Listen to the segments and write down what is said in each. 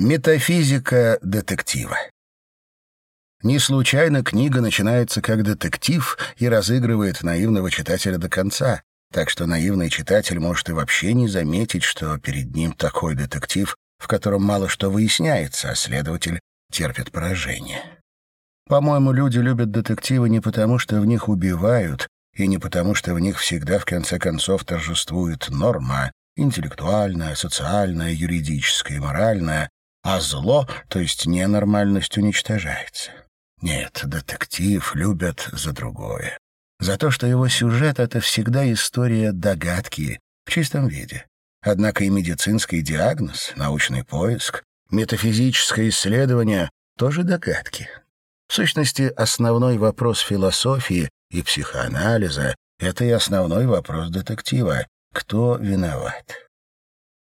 Метафизика детектива. Не случайно книга начинается как детектив и разыгрывает наивного читателя до конца, так что наивный читатель может и вообще не заметить, что перед ним такой детектив, в котором мало что выясняется, а следователь терпит поражение. По-моему, люди любят детективы не потому, что в них убивают, и не потому, что в них всегда в конце концов торжествует норма, интеллектуальная, социальная, юридическая моральная, а зло, то есть ненормальность, уничтожается. Нет, детектив любят за другое. За то, что его сюжет — это всегда история догадки в чистом виде. Однако и медицинский диагноз, научный поиск, метафизическое исследование — тоже догадки. В сущности, основной вопрос философии и психоанализа — это и основной вопрос детектива — кто виноват?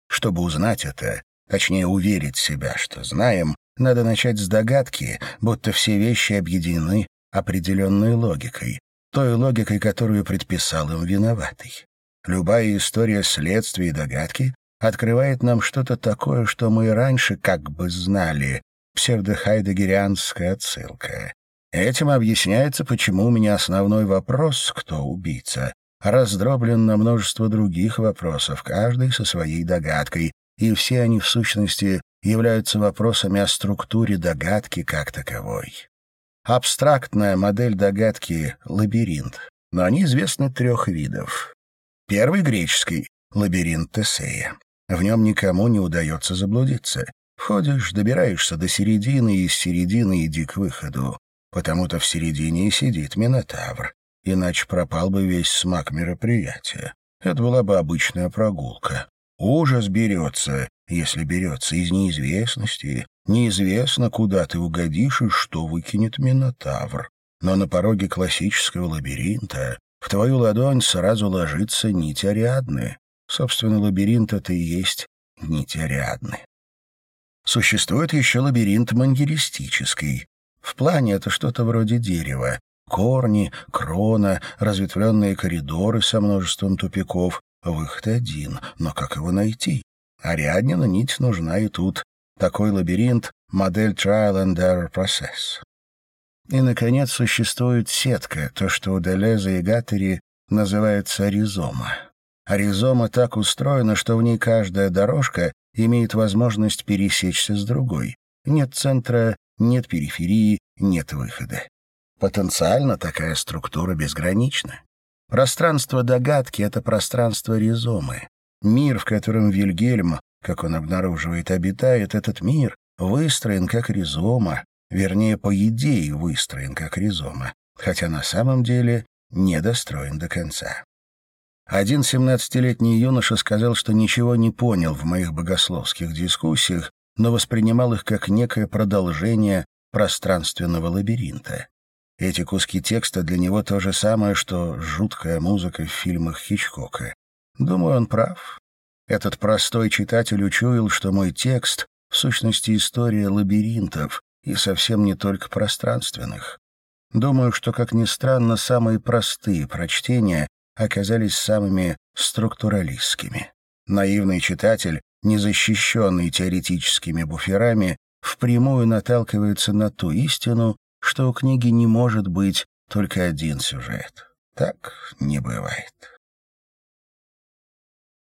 Чтобы узнать это, Точнее, уверить себя, что знаем, надо начать с догадки, будто все вещи объединены определенной логикой, той логикой, которую предписал им виноватый. Любая история следствия и догадки открывает нам что-то такое, что мы и раньше как бы знали, псевдохайдегерианская отсылка. Этим объясняется, почему у меня основной вопрос «кто убийца?» раздроблен на множество других вопросов, каждый со своей догадкой, и все они, в сущности, являются вопросами о структуре догадки как таковой. Абстрактная модель догадки — лабиринт, но они известны трех видов. Первый — греческий — лабиринт Тесея. В нем никому не удается заблудиться. Входишь, добираешься до середины, и из середины иди к выходу. Потому-то в середине и сидит Минотавр. Иначе пропал бы весь смак мероприятия. Это была бы обычная прогулка. Ужас берется, если берется из неизвестности. Неизвестно, куда ты угодишь и что выкинет Минотавр. Но на пороге классического лабиринта в твою ладонь сразу ложится нить Ариадны. Собственно, лабиринт — это и есть нить Ариадны. Существует еще лабиринт мангеристический. В плане это что-то вроде дерева. Корни, крона, разветвленные коридоры со множеством тупиков, Выход один, но как его найти? Ариаднина нить нужна и тут. Такой лабиринт — модель Trial and Error Process. И, наконец, существует сетка, то, что у Делеза и Гаттери называется ризома. Ризома так устроена, что в ней каждая дорожка имеет возможность пересечься с другой. Нет центра, нет периферии, нет выхода. Потенциально такая структура безгранична. Пространство догадки — это пространство ризомы. Мир, в котором Вильгельм, как он обнаруживает, обитает, этот мир выстроен как ризома, вернее, по идее выстроен как ризома, хотя на самом деле недостроен до конца. Один семнадцатилетний юноша сказал, что ничего не понял в моих богословских дискуссиях, но воспринимал их как некое продолжение пространственного лабиринта. Эти куски текста для него то же самое, что жуткая музыка в фильмах Хичкока. Думаю, он прав. Этот простой читатель учуял, что мой текст — в сущности история лабиринтов, и совсем не только пространственных. Думаю, что, как ни странно, самые простые прочтения оказались самыми структуралистскими. Наивный читатель, незащищенный теоретическими буферами, впрямую наталкивается на ту истину, что у книги не может быть только один сюжет. Так не бывает.